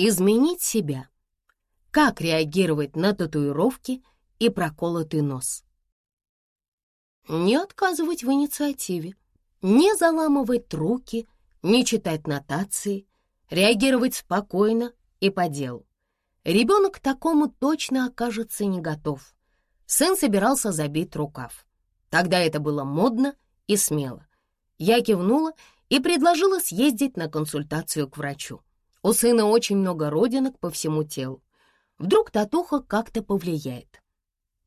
Изменить себя. Как реагировать на татуировки и проколотый нос? Не отказывать в инициативе, не заламывать руки, не читать нотации, реагировать спокойно и по делу. Ребенок к такому точно окажется не готов. Сын собирался забить рукав. Тогда это было модно и смело. Я кивнула и предложила съездить на консультацию к врачу. У сына очень много родинок по всему телу. Вдруг татуха как-то повлияет.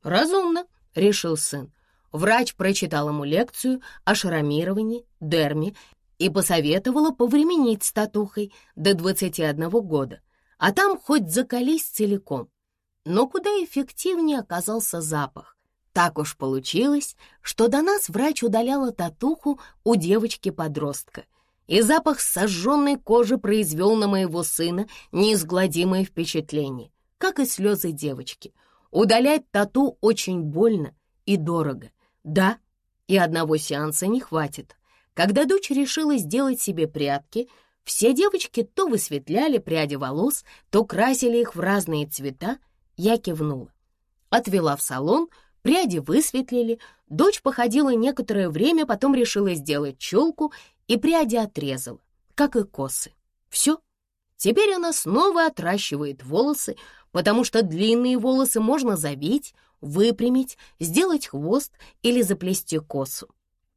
«Разумно», — решил сын. Врач прочитал ему лекцию о шрамировании, дерме и посоветовала повременить с татухой до 21 года, а там хоть закались целиком. Но куда эффективнее оказался запах. Так уж получилось, что до нас врач удаляла татуху у девочки-подростка, и запах сожженной кожи произвел на моего сына неизгладимое впечатление, как и слезы девочки. Удалять тату очень больно и дорого. Да, и одного сеанса не хватит. Когда дочь решила сделать себе прятки, все девочки то высветляли пряди волос, то красили их в разные цвета, я кивнула. Отвела в салон, пряди высветлили, дочь походила некоторое время, потом решила сделать челку и пряди отрезала, как и косы. Все. Теперь она снова отращивает волосы, потому что длинные волосы можно завить, выпрямить, сделать хвост или заплести косу.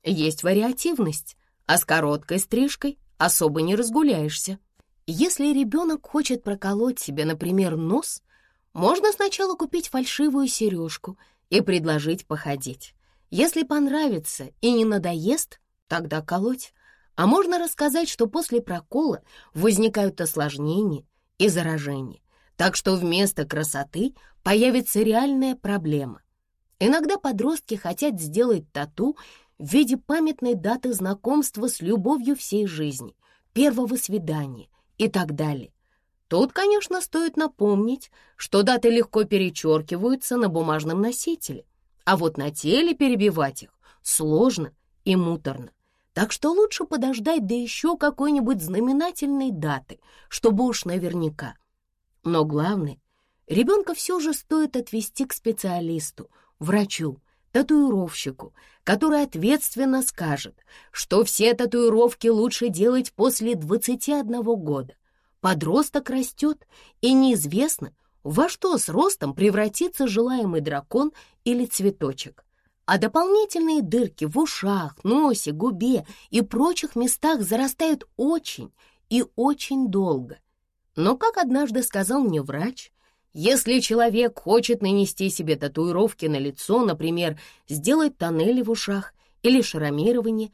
Есть вариативность, а с короткой стрижкой особо не разгуляешься. Если ребенок хочет проколоть себе, например, нос, можно сначала купить фальшивую сережку и предложить походить. Если понравится и не надоест, тогда колоть. А можно рассказать, что после прокола возникают осложнения и заражения, так что вместо красоты появится реальная проблема. Иногда подростки хотят сделать тату в виде памятной даты знакомства с любовью всей жизни, первого свидания и так далее. Тут, конечно, стоит напомнить, что даты легко перечеркиваются на бумажном носителе, а вот на теле перебивать их сложно и муторно. Так что лучше подождать до еще какой-нибудь знаменательной даты, чтобы уж наверняка. Но главное, ребенка все же стоит отвести к специалисту, врачу, татуировщику, который ответственно скажет, что все татуировки лучше делать после 21 года. Подросток растет, и неизвестно, во что с ростом превратится желаемый дракон или цветочек. А дополнительные дырки в ушах, носе, губе и прочих местах зарастают очень и очень долго. Но, как однажды сказал мне врач, если человек хочет нанести себе татуировки на лицо, например, сделать тоннели в ушах или шрамирование,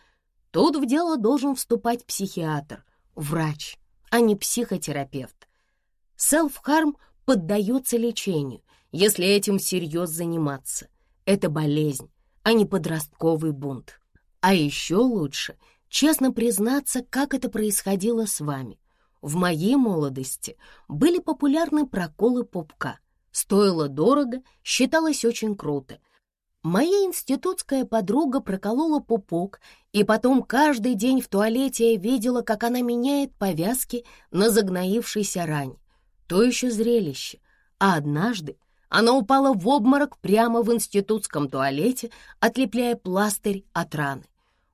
тут в дело должен вступать психиатр, врач, а не психотерапевт. Селф-харм поддается лечению, если этим всерьез заниматься. Это болезнь, а не подростковый бунт. А еще лучше честно признаться, как это происходило с вами. В моей молодости были популярны проколы пупка. Стоило дорого, считалось очень круто. Моя институтская подруга проколола пупок, и потом каждый день в туалете я видела, как она меняет повязки на загноившейся ране. То еще зрелище. А однажды она упала в обморок прямо в институтском туалете, отлепляя пластырь от раны.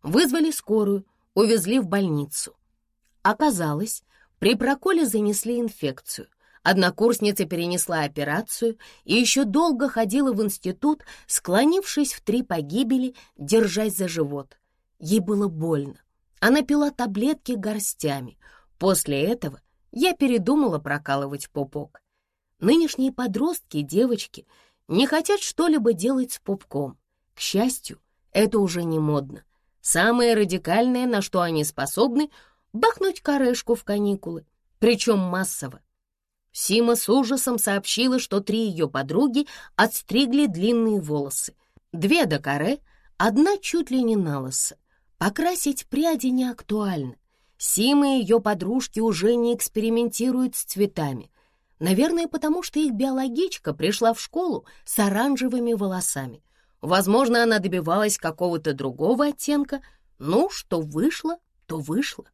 Вызвали скорую, увезли в больницу. Оказалось, при проколе занесли инфекцию. Однокурсница перенесла операцию и еще долго ходила в институт, склонившись в три погибели, держась за живот. Ей было больно. Она пила таблетки горстями. После этого я передумала прокалывать пупок. Нынешние подростки девочки не хотят что-либо делать с пупком. К счастью, это уже не модно. Самое радикальное, на что они способны — бахнуть корешку в каникулы, причем массово. Сима с ужасом сообщила, что три ее подруги отстригли длинные волосы. Две до коре, одна чуть ли не на лысо. Покрасить пряди не актуально. Сима и ее подружки уже не экспериментируют с цветами. Наверное, потому что их биологичка пришла в школу с оранжевыми волосами. Возможно, она добивалась какого-то другого оттенка. Ну, что вышло, то вышло.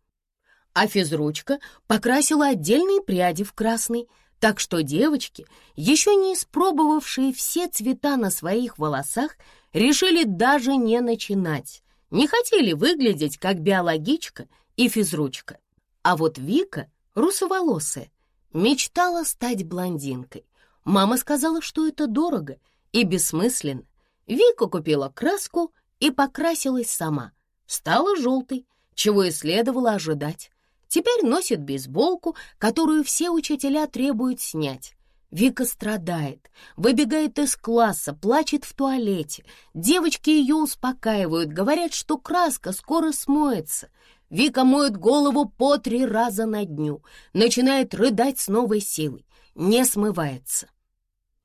а физручка покрасила отдельные пряди в красный, так что девочки, еще не испробовавшие все цвета на своих волосах, решили даже не начинать. Не хотели выглядеть как биологичка и физручка. А вот Вика, русоволосая, мечтала стать блондинкой. Мама сказала, что это дорого и бессмысленно. Вика купила краску и покрасилась сама. Стала желтой, чего и следовало ожидать. Теперь носит бейсболку, которую все учителя требуют снять. Вика страдает, выбегает из класса, плачет в туалете. Девочки ее успокаивают, говорят, что краска скоро смоется. Вика моет голову по три раза на дню, начинает рыдать с новой силой, не смывается.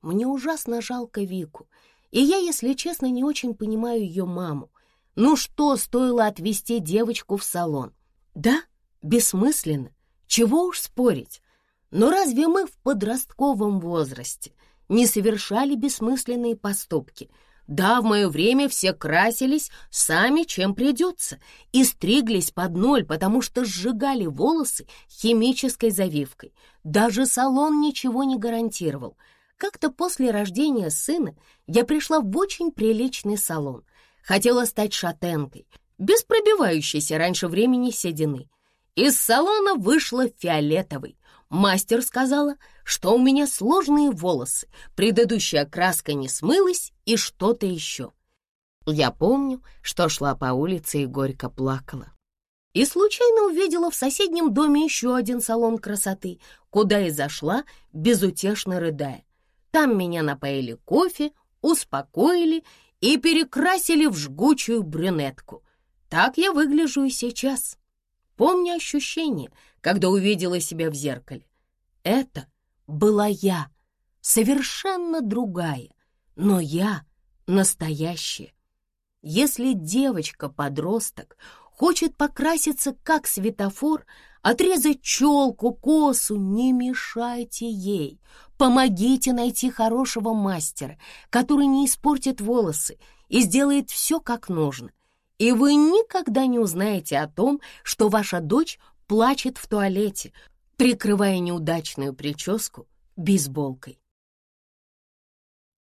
Мне ужасно жалко Вику, и я, если честно, не очень понимаю ее маму. Ну что стоило отвезти девочку в салон? Да, бессмысленно, чего уж спорить. Но разве мы в подростковом возрасте не совершали бессмысленные поступки? Да, в мое время все красились сами, чем придется, и стриглись под ноль, потому что сжигали волосы химической завивкой. Даже салон ничего не гарантировал. Как-то после рождения сына я пришла в очень приличный салон. Хотела стать шатенкой, без пробивающейся раньше времени седины. Из салона вышла фиолетовый, Мастер сказала, что у меня сложные волосы, предыдущая краска не смылась и что-то еще. Я помню, что шла по улице и горько плакала. И случайно увидела в соседнем доме еще один салон красоты, куда и зашла, безутешно рыдая. Там меня напоили кофе, успокоили и перекрасили в жгучую брюнетку. Так я выгляжу и сейчас. Помню ощущение, когда увидела себя в зеркале. Это была я, совершенно другая, но я настоящая. Если девочка-подросток хочет покраситься как светофор, отрезать челку, косу, не мешайте ей. Помогите найти хорошего мастера, который не испортит волосы и сделает все как нужно и вы никогда не узнаете о том, что ваша дочь плачет в туалете, прикрывая неудачную прическу бейсболкой.